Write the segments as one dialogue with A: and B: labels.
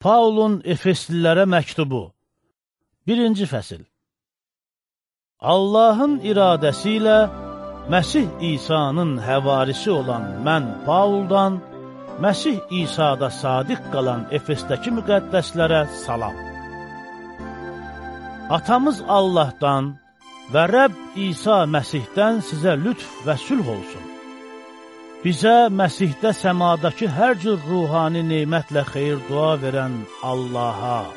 A: Paulun Efeslilərə məktubu 1-ci fəsil Allahın iradəsi ilə Məsih İsa'nın həvarisi olan mən Pauldan, Məsih İsa'da sadiq qalan Efesdəki müqəddəslərə salam. Atamız Allahdan və Rəbb İsa Məsihdən sizə lütf və sülh olsun. Bizə Məsihdə səmadakı hər cür ruhani neymətlə xeyir dua verən Allaha,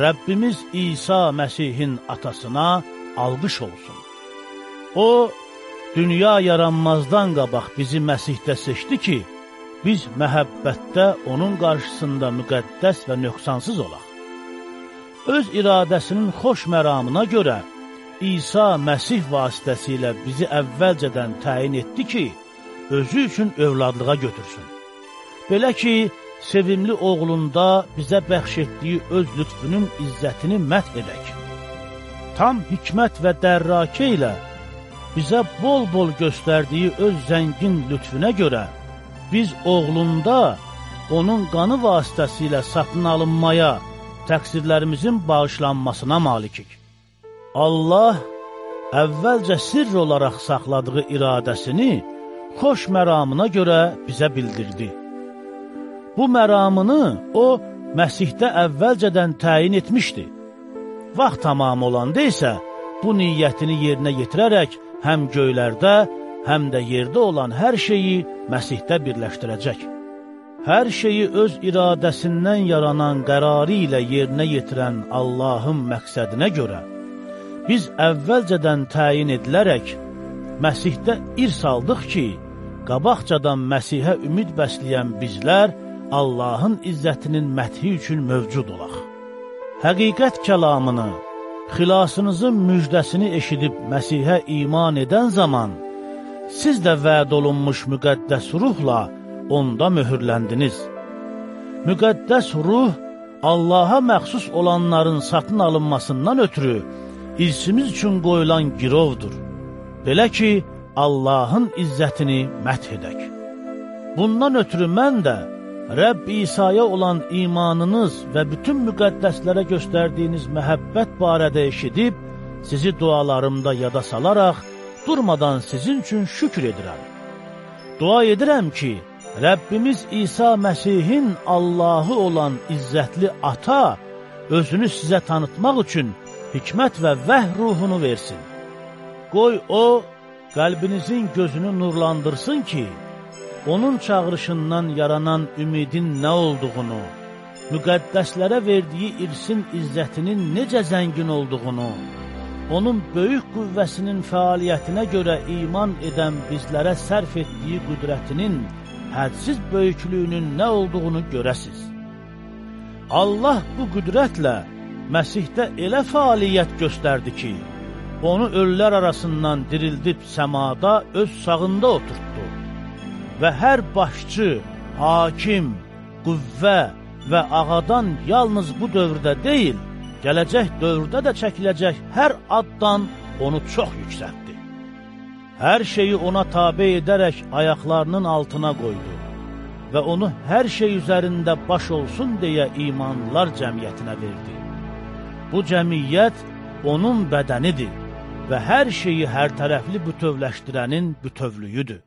A: Rəbbimiz İsa Məsihin atasına alqış olsun. O, dünya yaranmazdan qabaq bizi Məsihdə seçdi ki, biz məhəbbətdə onun qarşısında müqəddəs və nöqsansız olaq. Öz iradəsinin xoş məramına görə İsa Məsih vasitəsilə bizi əvvəlcədən təyin etdi ki, özü üçün övladlığa götürsün. Belə ki, sevimli oğlunda bizə bəxş etdiyi öz lütfünün izzətini mət edək. Tam hikmət və dərrakə ilə bizə bol-bol göstərdiyi öz zəngin lütfünə görə biz oğlunda onun qanı vasitəsilə satın alınmaya, təqsirlərimizin bağışlanmasına malikik. Allah əvvəlcə sirr olaraq saxladığı iradəsini xoş məramına görə bizə bildirdi. Bu məramını o, Məsihdə əvvəlcədən təyin etmişdi. Vaxt tamam olanda isə bu niyyətini yerinə yetirərək həm göylərdə, həm də yerdə olan hər şeyi Məsihdə birləşdirəcək. Hər şeyi öz iradəsindən yaranan qərarı ilə yerinə yetirən Allahın məqsədinə görə, biz əvvəlcədən təyin edilərək Məsihdə irs aldıq ki, qabaqcadan Məsihə ümid bəsləyən bizlər Allahın izzətinin məthi üçün mövcud olaq. Həqiqət kəlamını, xilasınızın müjdəsini eşidib Məsihə iman edən zaman, siz də vəd olunmuş müqəddəs ruhla onda möhürləndiniz. Müqəddəs ruh Allaha məxsus olanların satın alınmasından ötürü irsimiz üçün qoyulan girovdur. Belə ki, Allahın izzətini məth edək. Bundan ötürü mən də Rəbb İsa'ya olan imanınız və bütün müqəddəslərə göstərdiyiniz məhəbbət barədə eşidib, sizi dualarımda yada salaraq, durmadan sizin üçün şükür edirəm. Dua edirəm ki, Rəbbimiz İsa Məsihin Allahı olan izzətli ata, özünü sizə tanıtmaq üçün hikmət və vəh ruhunu versin. Qoy o, qəlbinizin gözünü nurlandırsın ki, onun çağrışından yaranan ümidin nə olduğunu, müqəddəslərə verdiyi irsin izzətinin necə zəngin olduğunu, onun böyük qüvvəsinin fəaliyyətinə görə iman edən bizlərə sərf etdiyi qüdrətinin hədsiz böyüklüyünün nə olduğunu görəsiz. Allah bu qüdrətlə Məsihdə elə fəaliyyət göstərdi ki, onu ölülər arasından dirildib səmada öz sağında oturtdu və hər başçı, hakim, qüvvə və ağadan yalnız bu dövrdə deyil, gələcək dövrdə də çəkiləcək hər addan onu çox yüksəltdi. Hər şeyi ona tabi edərək ayaqlarının altına qoydu və onu hər şey üzərində baş olsun deyə imanlılar cəmiyyətinə verdi. Bu cəmiyyət onun bədənidir və hər şeyi hər tərəfli bütövləşdirənin bütövlüyüdür.